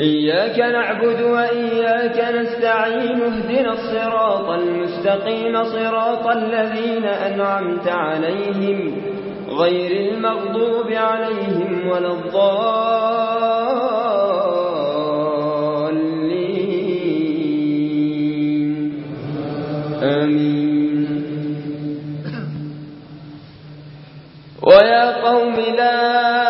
إياك نعبد وإياك نستعين اهدنا الصراط المستقيم صراط الذين أنعمت عليهم غير المغضوب عليهم ولا الضالين آمين. ويا قوم لا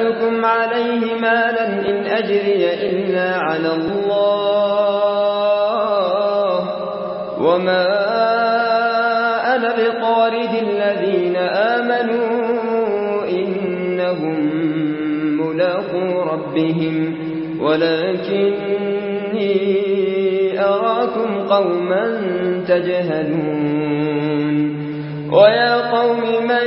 أسألكم عليه مالا إن أجري إلا على الله وما أنا بطارد الذين آمنوا إنهم ملاقوا ربهم ولكني أراكم قوما تجهلون ويا قوم من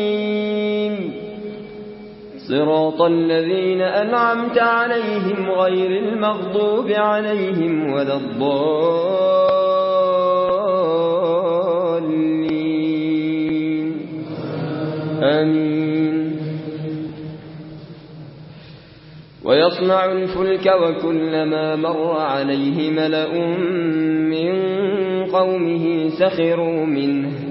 صراط الذين أنعمت عليهم غير المغضوب عليهم ولا الضالين. آمين. ويصنع الفلك وكلما مر عليه ملأ من قومه سخروا منه.